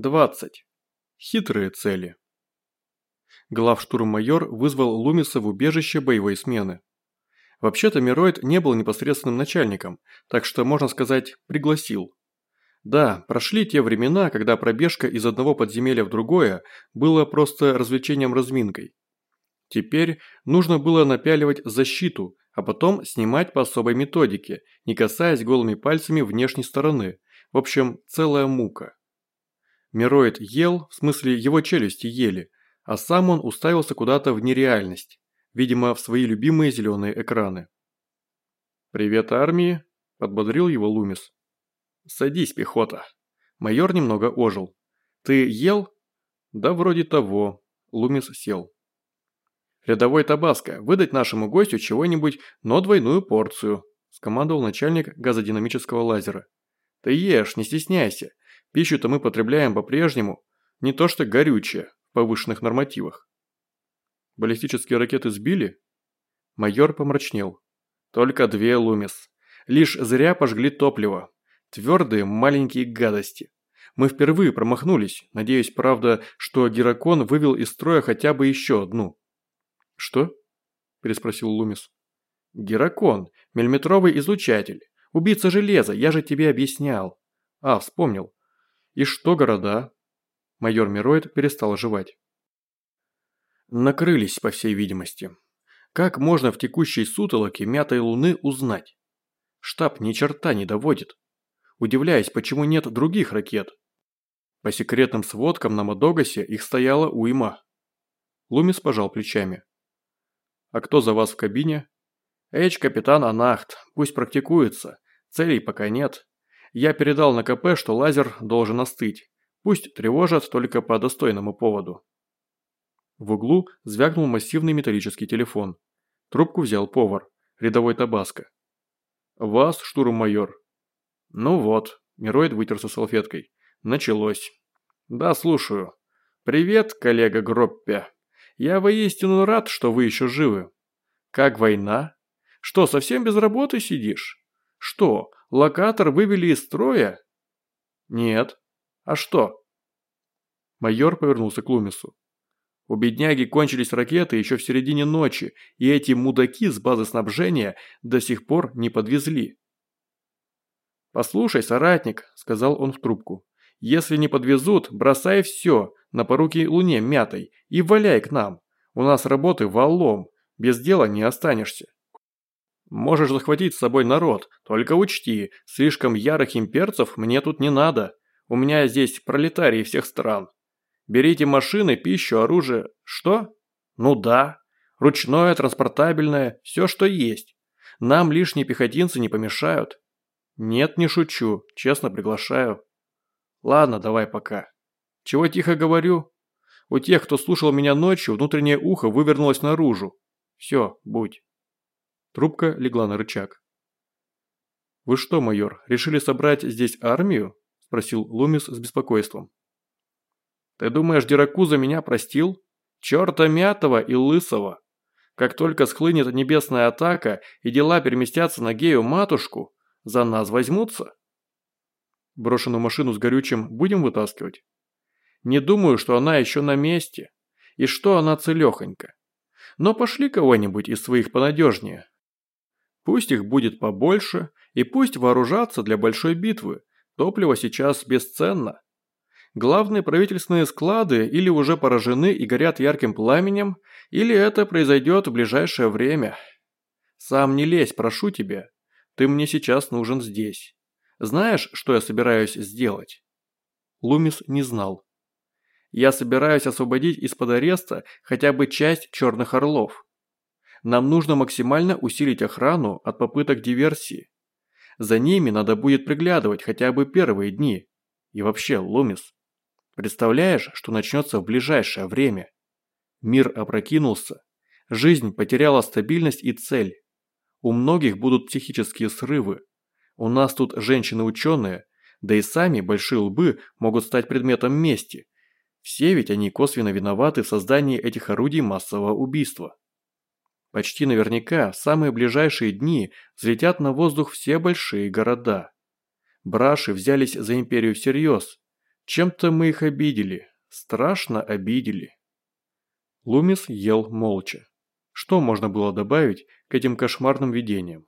20. Хитрые цели. Главштурм-майор вызвал Лумиса в убежище боевой смены. Вообще-то Мироид не был непосредственным начальником, так что, можно сказать, пригласил. Да, прошли те времена, когда пробежка из одного подземелья в другое было просто развлечением-разминкой. Теперь нужно было напяливать защиту, а потом снимать по особой методике, не касаясь голыми пальцами внешней стороны. В общем, целая мука. Мироид ел, в смысле его челюсти ели, а сам он уставился куда-то в нереальность, видимо, в свои любимые зеленые экраны. «Привет, армии!» – подбодрил его Лумис. «Садись, пехота!» Майор немного ожил. «Ты ел?» «Да вроде того». Лумис сел. «Рядовой Табаско, выдать нашему гостю чего-нибудь, но двойную порцию», – скомандовал начальник газодинамического лазера. «Ты ешь, не стесняйся. Пищу-то мы потребляем по-прежнему, не то что горючее, в повышенных нормативах». «Баллистические ракеты сбили?» Майор помрачнел. «Только две, Лумис. Лишь зря пожгли топливо. Твердые маленькие гадости. Мы впервые промахнулись, надеюсь, правда, что Геракон вывел из строя хотя бы еще одну». «Что?» – переспросил Лумис. «Геракон, миллиметровый излучатель. Убийца железа, я же тебе объяснял». «А, вспомнил. И что города?» Майор Мироид перестал жевать. Накрылись, по всей видимости. Как можно в текущей сутолоке мятой луны узнать? Штаб ни черта не доводит. Удивляясь, почему нет других ракет. По секретным сводкам на Мадогасе их стояло уйма. Лумис пожал плечами. А кто за вас в кабине? Эйч, капитан Анахт, пусть практикуется. Целей пока нет. Я передал на КП, что лазер должен остыть. Пусть тревожат только по достойному поводу. В углу звякнул массивный металлический телефон. Трубку взял повар, рядовой Табаско. «Вас, штурм-майор». «Ну вот», – Мироид вытерся салфеткой. «Началось». «Да, слушаю. Привет, коллега Гроппе». Я воистину рад, что вы еще живы. Как война? Что, совсем без работы сидишь? Что, локатор вывели из строя? Нет. А что? Майор повернулся к Лумису. У бедняги кончились ракеты еще в середине ночи, и эти мудаки с базы снабжения до сих пор не подвезли. «Послушай, соратник», – сказал он в трубку, – «если не подвезут, бросай все, на поруки луне мятой и валяй к нам. У нас работы валом, без дела не останешься. Можешь захватить с собой народ, только учти, слишком ярых имперцев мне тут не надо. У меня здесь пролетарии всех стран. Берите машины, пищу, оружие. Что? Ну да. Ручное, транспортабельное, все, что есть. Нам лишние пехотинцы не помешают. Нет, не шучу, честно приглашаю. Ладно, давай пока. Чего тихо говорю? У тех, кто слушал меня ночью, внутреннее ухо вывернулось наружу. Все, будь. Трубка легла на рычаг. «Вы что, майор, решили собрать здесь армию?» – спросил Лумис с беспокойством. «Ты думаешь, Диракуза меня простил? Черта мятого и лысого! Как только схлынет небесная атака и дела переместятся на Гею-матушку, за нас возьмутся?» «Брошенную машину с горючим будем вытаскивать?» Не думаю, что она еще на месте. И что она целехонька. Но пошли кого-нибудь из своих понадежнее. Пусть их будет побольше, и пусть вооружатся для большой битвы. Топливо сейчас бесценно. Главные правительственные склады или уже поражены и горят ярким пламенем, или это произойдет в ближайшее время. Сам не лезь, прошу тебя. Ты мне сейчас нужен здесь. Знаешь, что я собираюсь сделать?» Лумис не знал. Я собираюсь освободить из-под ареста хотя бы часть черных орлов. Нам нужно максимально усилить охрану от попыток диверсии. За ними надо будет приглядывать хотя бы первые дни. И вообще, Лумис, представляешь, что начнется в ближайшее время? Мир опрокинулся. Жизнь потеряла стабильность и цель. У многих будут психические срывы. У нас тут женщины-ученые, да и сами большие лбы могут стать предметом мести. Все ведь они косвенно виноваты в создании этих орудий массового убийства. Почти наверняка в самые ближайшие дни взлетят на воздух все большие города. Браши взялись за империю всерьез. Чем-то мы их обидели, страшно обидели. Лумис ел молча. Что можно было добавить к этим кошмарным видениям?